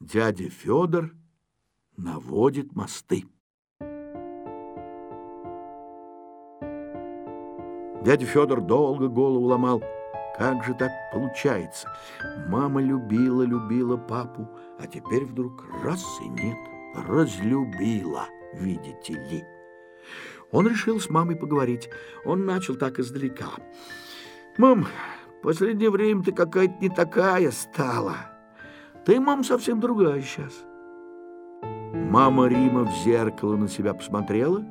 Дядя Федор наводит мосты. Дядя Федор долго голову ломал. Как же так получается? Мама любила, любила папу, а теперь вдруг раз и нет. Разлюбила, видите ли. Он решил с мамой поговорить. Он начал так издалека. «Мам, последнее время ты какая-то не такая стала. Ты, мам, совсем другая сейчас». Мама Рима в зеркало на себя посмотрела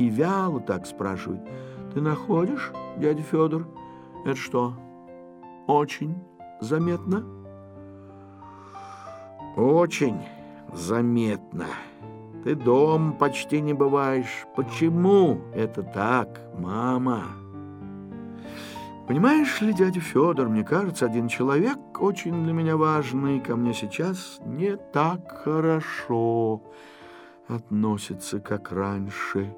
и вяло так спрашивает. «Ты находишь, дядя Федор? Это что, очень заметно?» «Очень заметно. Ты дом почти не бываешь. Почему это так, мама?» Понимаешь ли, дядя Федор, мне кажется, один человек очень для меня важный ко мне сейчас не так хорошо относится, как раньше.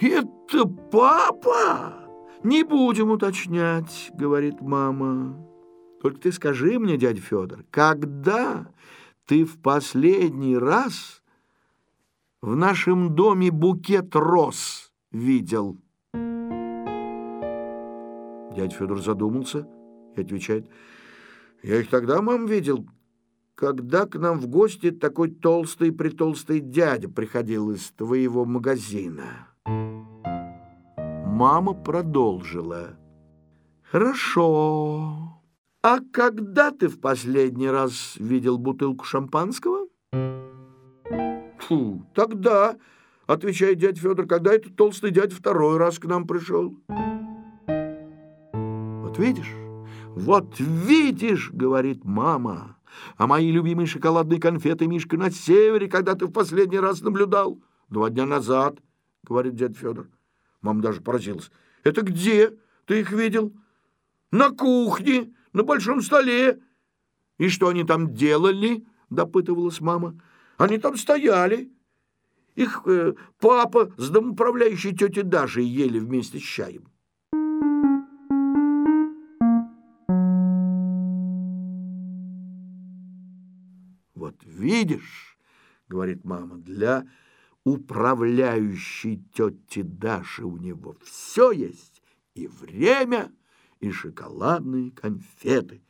«Это папа? Не будем уточнять», — говорит мама. «Только ты скажи мне, дядя Федор, когда ты в последний раз в нашем доме букет роз видел?» Дядя Федор задумался и отвечает, «Я их тогда, мам, видел, когда к нам в гости такой толстый-притолстый дядя приходил из твоего магазина». Мама продолжила, «Хорошо. А когда ты в последний раз видел бутылку шампанского?» «Фу, тогда», — отвечает дядя Федор, «когда этот толстый дядя второй раз к нам пришел». Вот видишь, вот видишь, говорит мама, а мои любимые шоколадные конфеты Мишка на севере, когда ты в последний раз наблюдал? Два дня назад, говорит дядя Федор. Мама даже поразилась. Это где ты их видел? На кухне, на большом столе. И что они там делали? Допытывалась мама. Они там стояли. Их э, папа с домоуправляющей тетей Дашей ели вместе с чаем. Вот видишь, говорит мама, для управляющей тети Даши у него все есть, и время, и шоколадные конфеты.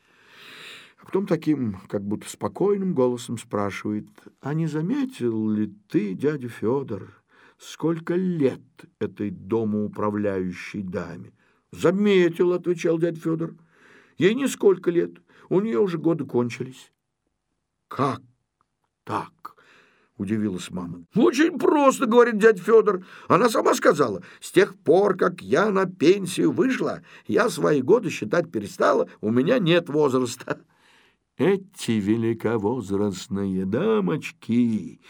А потом таким, как будто спокойным голосом спрашивает, а не заметил ли ты, дядя Федор, сколько лет этой домоуправляющей даме? Заметил, отвечал дядя Федор. Ей нисколько лет, у нее уже годы кончились. Как так? Удивилась мама. Очень просто, говорит дядя Федор. Она сама сказала, с тех пор, как я на пенсию вышла, я свои годы считать перестала, у меня нет возраста. Эти великовозрастные дамочки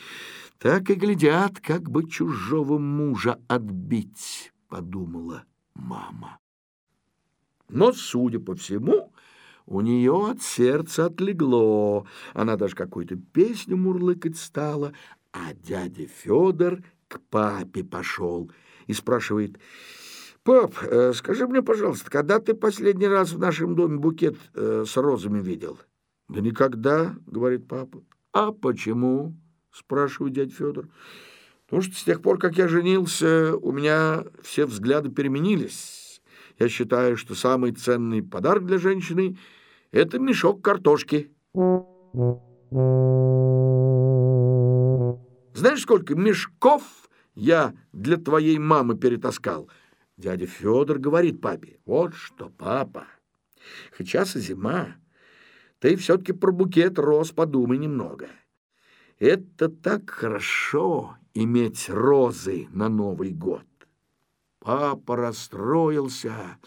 так и глядят, как бы чужого мужа отбить, подумала мама. Но, судя по всему, у нее от сердца отлегло. Она даже какую-то песню мурлыкать стала, а дядя Федор к папе пошел и спрашивает, «Пап, э, скажи мне, пожалуйста, когда ты последний раз в нашем доме букет э, с розами видел?» «Да никогда», — говорит папа. «А почему?» — спрашивает дядя Федор. «Потому что с тех пор, как я женился, у меня все взгляды переменились». Я считаю, что самый ценный подарок для женщины – это мешок картошки. Знаешь, сколько мешков я для твоей мамы перетаскал? Дядя Федор говорит папе, вот что, папа, сейчас и зима, ты все-таки про букет роз подумай немного. Это так хорошо иметь розы на Новый год. Папа расстроился.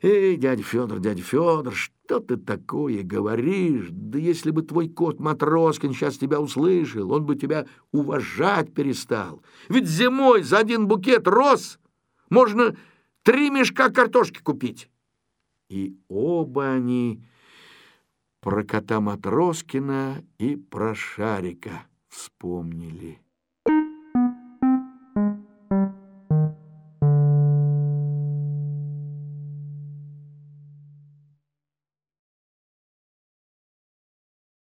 «Эй, дядя Федор, дядя Федор, что ты такое говоришь? Да если бы твой кот Матроскин сейчас тебя услышал, он бы тебя уважать перестал. Ведь зимой за один букет роз можно три мешка картошки купить». И оба они про кота Матроскина и про Шарика вспомнили.